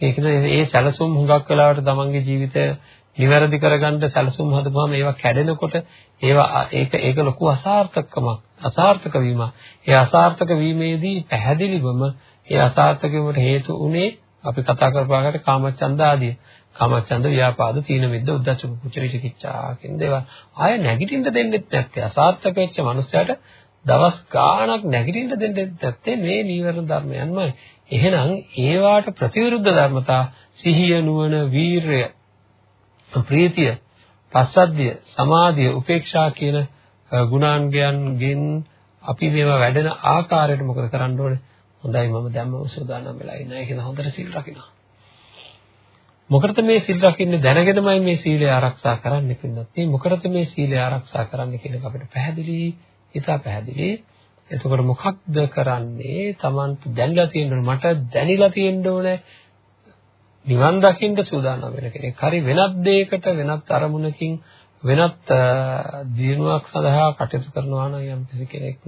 Speaker 1: ඒකද ඒ සැලසුම් හුඟක් වෙලාවට තමන්ගේ ජීවිතය නිවැරදි කරගන්න සැලසුම් හදපුවාම ඒවා කැඩෙනකොට ඒවා ඒක ඒක ලොකු අසාර්ථකකමක් අසාර්ථක වීමක්. ඒ අසාර්ථක වීමේදී පැහැදිලිවම ඒ අසාර්ථක වීමට හේතු උනේ අපි කතා කරපාකට කාමචන්ද ආදී. කාමචන්ද ව්‍යාපාද තීන මිද්ද උද්දච්ච කුච්ච විචිකිච්ඡා කියන දේවල් ආය නැගිටින්න දෙන්නෙත් නැත්තේ අසාර්ථක වෙච්ච මනුස්සයාට දවස් ගාණක් නැගිටින්න දෙන්නෙත් නැත්තේ මේ නීවරණ ධර්මයන්මයි. එහෙනම් ඒවාට ප්‍රතිවිරුද්ධ ධර්මතා සිහිය නුවණ වීරය ප්‍රීතිය පස්සද්ධිය සමාධිය උපේක්ෂා කියන ගුණාංගයන්ගෙන් අපි මේවා වැඩෙන ආකාරයට මොකද කරන්න ඕනේ? හොඳයි මම දැම්ම සූදානම් වෙලා ඉන්නේ. ඒක හොඳට සීල් රකින්න මොකටද මේ සීල් රකින්නේ? දැනගෙනමයි මේ සීලය ආරක්ෂා කරන්නේ පින්නත් මේ මොකටද මේ සීලය ආරක්ෂා කරන්නේ කියන එක අපිට පැහැදිලි හිතා පැහැදිලි එතකොට මොකක්ද කරන්නේ Tamanට දැනලා තියෙන්න මට දැනিলা තියෙන්න ඕනේ නිවන් දකින්න සූදානම් වෙන කෙනෙක්. හරි වෙනත් දෙයකට වෙනත් අරමුණකින් වෙනත් දියුණුවක් සඳහා කටයුතු කරනවා නම් යම් කිසි කෙනෙක්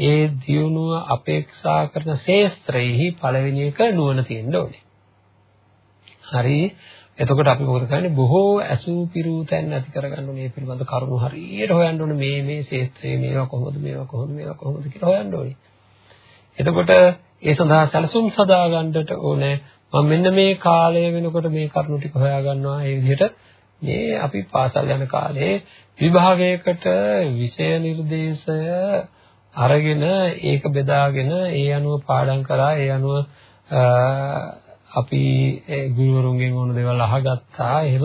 Speaker 1: ඒ දියුණුව අපේක්ෂා කරන ශේස්ත්‍රයේහි පළවෙනි එක නුවණ තියෙන්න ඕනේ. හරි එතකොට අපි මොකද කරන්නේ? බොහෝ ඇසූ පිරූ තැන් නැති කරගන්න මේ පිළිබඳ කරුණු හරියට හොයන්න ඕනේ. මේ මේ ශේත්‍රයේ මේවා කොහොමද? මේවා කොහොමද? මේවා කොහොමද කියලා හොයන්න ඕනේ. එතකොට ඒ සඳහා සැලසුම් සදා ගන්නට ඕනේ. මම මෙන්න මේ කාලය වෙනකොට මේ කරුණු ටික හොයා ගන්නවා ඒ විදිහට මේ අපි පාසල් යන කාලේ විභාගයකට විෂය නිර්දේශය අරගෙන ඒක බෙදාගෙන ඒ අනුව පාඩම් කරා. ඒ අනුව අපි ගුරුවරුන්ගෙන් ඕන දේවල් අහගත්තා එහෙම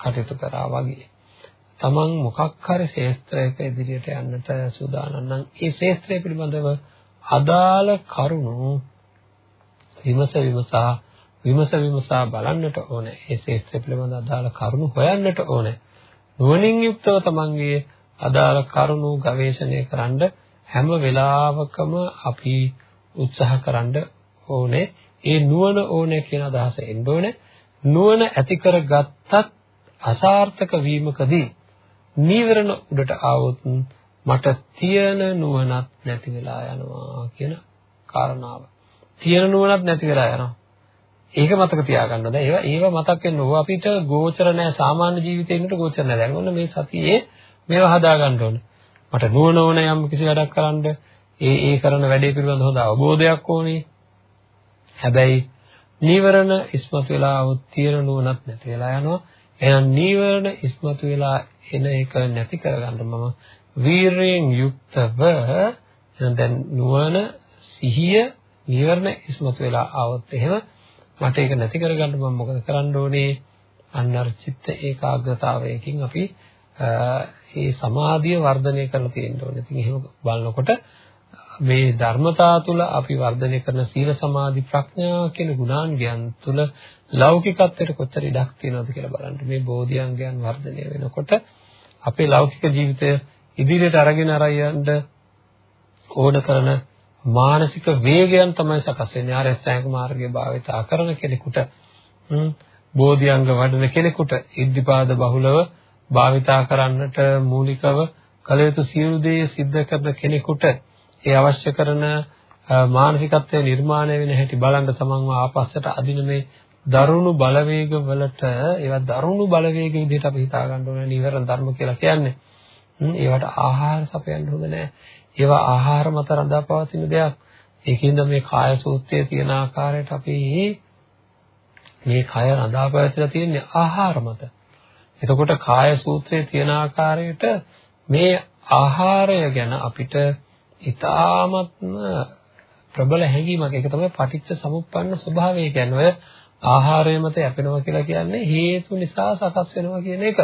Speaker 1: කටයුතු කරා වගේ තමන් මොකක් හරි ශේස්ත්‍රයක ඉදිරියට යන්නට සූදානම් නම් ඒ ශේස්ත්‍රය පිළිබඳව අදාළ කරුණු විමස විමසා විමස විමසා බලන්නට ඕනේ. ඒ ශේත්‍රය පිළිබඳ අදාළ කරුණු හොයන්නට ඕනේ. නුවණින් යුක්තව තමන්ගේ අදාළ කරුණු ගවේෂණය කරන්න හැම වෙලාවකම අපි උත්සාහ කරන්න ඕනේ. ඒ නුවණ ඕනේ කියන අදහස එන්න ඕනේ. නුවණ ඇති කරගත්තත් අසාර්ථක වීමකදී නීවරණ උඩට ආවොත් මට තියෙන නුවණක් නැති වෙලා යනවා කියන කාරණාව. තියෙන නුවණක් නැති වෙලා යනවා. ඒක මතක තියාගන්න ඕනේ. ඒවා ඒවා මතක් වෙන්න ඕව අපිට ගෝචර නැහැ සාමාන්‍ය ජීවිතේ ඉන්නට ගෝචර නැහැ. දැන් ඔන්න මේ සතියේ මේවා හදා ගන්න ඕනේ. මට නුවණ ඕන යම් කිසි වැඩක් කරන්න ඒ ඒ කරන වැඩේ පිළිබඳ හොඳ අවබෝධයක් ඕනේ. හැබැයි නීවරණ ඉස්මතු වෙලා આવොත් තියෙන නුවණක් නැති වෙලා යනවා. එහෙනම් නීවරණ ඉස්මතු වෙලා එන එක නැති කරගන්න මම වීරයෙන් යුක්තව දැන් නුවණ සිහිය නීවරණ ඉස්මතු වෙලා આવොත් එහෙම මට ඒක නැති කරගන්න මම මොකද කරන්න ඕනේ? අන්න අර චිත්ත ඒකාග්‍රතාවයකින් අපි ඒ සමාධිය වර්ධනය කරලා තියෙන්න ඕනේ. ඉතින් එහෙම බලනකොට මේ ධර්මතා තුල අපි වර්ධනය කරන සීල සමාධි ප්‍රඥා කියන ගුණාංගයන් තුල ලෞකිකත්වයට කොච්චර ඉඩක් තියෙනවද කියලා බලන්න. මේ බෝධිඅංගයන් වර්ධනය වෙනකොට අපේ ලෞකික ජීවිතය ඉදිරියට අරගෙන අරයන්ද ඕන කරන මානසික වේගයන් තමයි සකස් වෙන්නේ. ආරස්ථායක මාර්ගයේ භාවිතා කරන කෙනෙකුට බෝධිඅංග වඩන කෙනෙකුට ඉද්ධිපාද බහුලව භාවිතා කරන්නට මූලිකව කල යුතු සියලු දේ සිද්ධ කරන කෙනෙකුට ඒ අවශ්‍ය කරන මානසිකත්වය නිර්මාණය වෙන හැටි බලන්න තමන්ව ආපස්සට අදින මේ දරුණු බලවේග වලට ඒවා දරුණු බලවේග විදිහට අපි හිතා ගන්න ඕනේ නිවරණ ධර්ම කියලා කියන්නේ. ඒවට ආහාර සපයන්න හොඳ නැහැ. ඒවා ආහාර මත රඳාපවතින දෙයක්. ඒකින්ද මේ කාය සූත්‍රයේ තියෙන ආකාරයට අපි මේ කය රඳාපවතිලා තියෙන්නේ ආහාර මත. එතකොට කාය සූත්‍රයේ තියෙන ආකාරයට මේ ආහාරය ගැන අපිට ඊ타මත්ම ප්‍රබල හැඟීමක් ඒක තමයි පටිච්ච සමුප්පන්න ස්වභාවය කියන්නේ ඔය ආහාරය මත යැපෙනවා කියලා කියන්නේ හේතු නිසා සකස් වෙනවා කියන එක.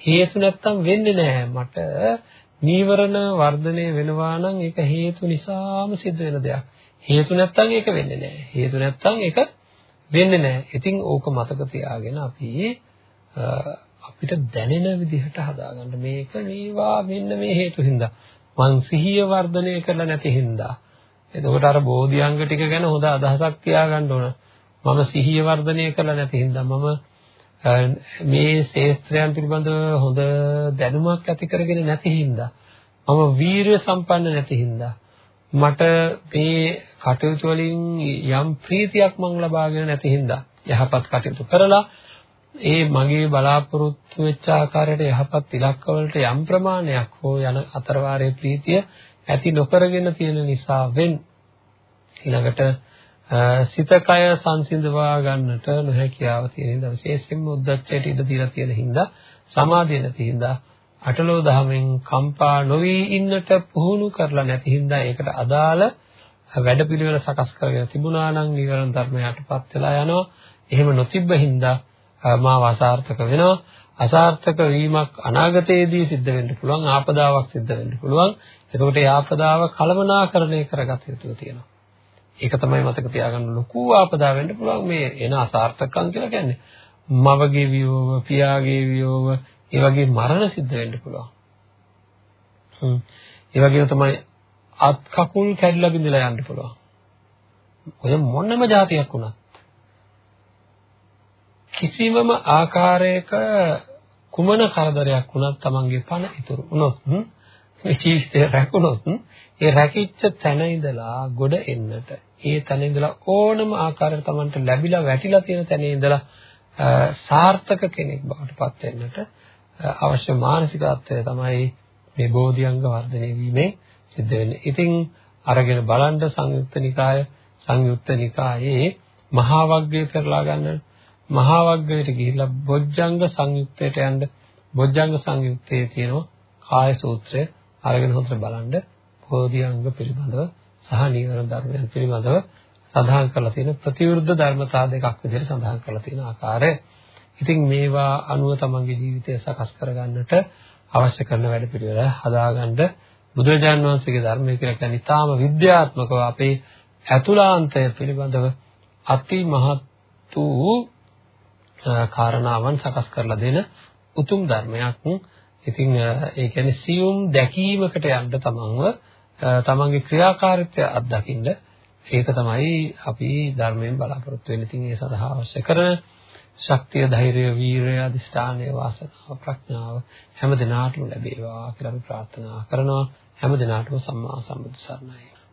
Speaker 1: හේතු නැත්තම් වෙන්නේ නැහැ. මට නීවරණ වර්ධනය වෙනවා නම් ඒක හේතු නිසාම සිද්ධ වෙන දෙයක්. හේතු නැත්තම් ඒක වෙන්නේ නැහැ. හේතු නැත්තම් ඒක වෙන්නේ නැහැ. ඉතින් ඕක මතක තියාගෙන අපි අපිට දැනෙන විදිහට හදාගන්න මේක මේවා මෙන්න මේ හේතු හින්දා මං සිහිය වර්ධනය කරලා නැති හින්දා. එතකොට අර බෝධිඅංග ටික ගැන හොඳ අදහසක් තියාගන්න ඕන. මම සිහිය වර්ධනය කරලා නැති හින්දා මම මේ ශේස්ත්‍රයන් පිළිබඳව හොඳ දැනුමක් ඇති කරගෙන නැති හින්දා මම වීරිය සම්පන්න නැති හින්දා මට මේ කටයුතු වලින් යම් ප්‍රීතියක් මං ලබාගෙන නැති හින්දා යහපත් කටයුතු කරලා ඒ මගේ බලාපොරොත්තු වෙච්ච ආකාරයට යහපත් ඉලක්කවලට යම් ප්‍රමාණයක් හෝ යන අතරවාරයේ ප්‍රීතිය ඇති නොකරගෙන තියෙන නිසා වෙන්. ඊළඟට සිත කය සංසිඳවා ගන්නට නොහැකියාව තියෙන ඉඳ විශේෂයෙන්ම උද්දච්චයට ඉඩ දීලා තියෙන හින්දා සමාධිය නැති හින්දා අටලෝ දහමෙන් කම්පා නොවි ඉන්නට පුහුණු කරලා නැති හින්දා ඒකට අදාළ වැඩපිළිවෙල සකස් කරගෙන තිබුණා නම් නිවන ධර්මයටපත් වෙලා යනවා. එහෙම නොතිබ්බ හින්දා මාව අසාර්ථක වෙනවා. අසාර්ථක වීමක් අනාගතයේදී සිද්ධ වෙන්න පුළුවන් ආපදාවක් සිද්ධ වෙන්න පුළුවන්. එතකොට ඒ ආපදාව කලමනාකරණය කරගත යුතු තියෙනවා. ඒක තමයි මතක තියාගන්න ලොකු ආපදා වෙන්න පුළුවන් මේ එන අසාර්ථකම් කියලා කියන්නේ. මවගේ වියෝව, පියාගේ වියෝව, ඒ වගේ මරණ සිද්ධ වෙන්න පුළුවන්. හ්ම්. ඒ වගේම තමයි අත් කකුල් කැඩිලා බිඳලා යන්න පුළුවන්. ඔය මොනම જાතියක් වුණත් කිසිමම ආකාරයක කුමන කරදරයක් වුණත් Tamange පණ ඉතුරු වුණොත් මේ ජීවිතය රැකුණොත් ඒ රැකිච්ච තැන ඉඳලා ගොඩ එන්නට ඒ තැන ඉඳලා ඕනම ආකාරයකට Tamanට ලැබිලා වැටිලා තියෙන තැන ඉඳලා සාර්ථක කෙනෙක් බවට පත් වෙන්නට අවශ්‍ය මානසිකත්වය තමයි මේ බෝධිඅංග වර්ධනය වීමෙන් සිද්ධ වෙන්නේ. ඉතින් අරගෙන බලන්න සංයුක්ත නිකාය සංයුක්ත නිකායේ මහා වග්ගය කරලා ගන්න මහා වග්ගයට ගිහිල්ලා බොජ්ජංග සංයුක්තයට යන්න බොජ්ජංග සංයුක්තයේ තියෙන කාය සූත්‍රය අරගෙන හොඳට බලන්න බෝධිඅංග පිළිබඳව සහ නීවරණ ධර්මයන් පිළිබඳව සඳහන් කරලා තියෙන ප්‍රතිවිරුද්ධ ධර්මතා දෙකක් විදිහට සඳහන් කරලා තියෙන ආකාරය. ඉතින් මේවා අනුව තමන්ගේ ජීවිතය සකස් කරගන්නට අවශ්‍ය කරන වැඩ පිළිවෙල හදාගන්න බුදුරජාණන් වහන්සේගේ ධර්මය කියලා කියන්නේ ඊටාම විද්‍යාත්මකව අපේ ඇතුළාන්තය පිළිබඳව අති මහත් වූ කාරණාවන් සකස් කරලා දෙන උතුම් ධර්මයක්. ඉතින් ඒ කියන්නේ සියුම් දැකීමකට යන්න තමන්ව තමන්ගේ ක්‍රියාකාරීත්වය අත්දකින්න ඒක තමයි අපි ධර්මයෙන් බලාපොරොත්තු වෙන්නේ. ඉතින් ඒ සඳහා අවශ්‍ය කරන ශක්තිය, ධෛර්යය, වීරය, අධිෂ්ඨානය, වාසනාව, ප්‍රඥාව හැම දිනාටම ලැබේවා කියලා අපි ප්‍රාර්ථනා කරනවා. හැම දිනාටම සම්මා සම්බුදු සරණයි.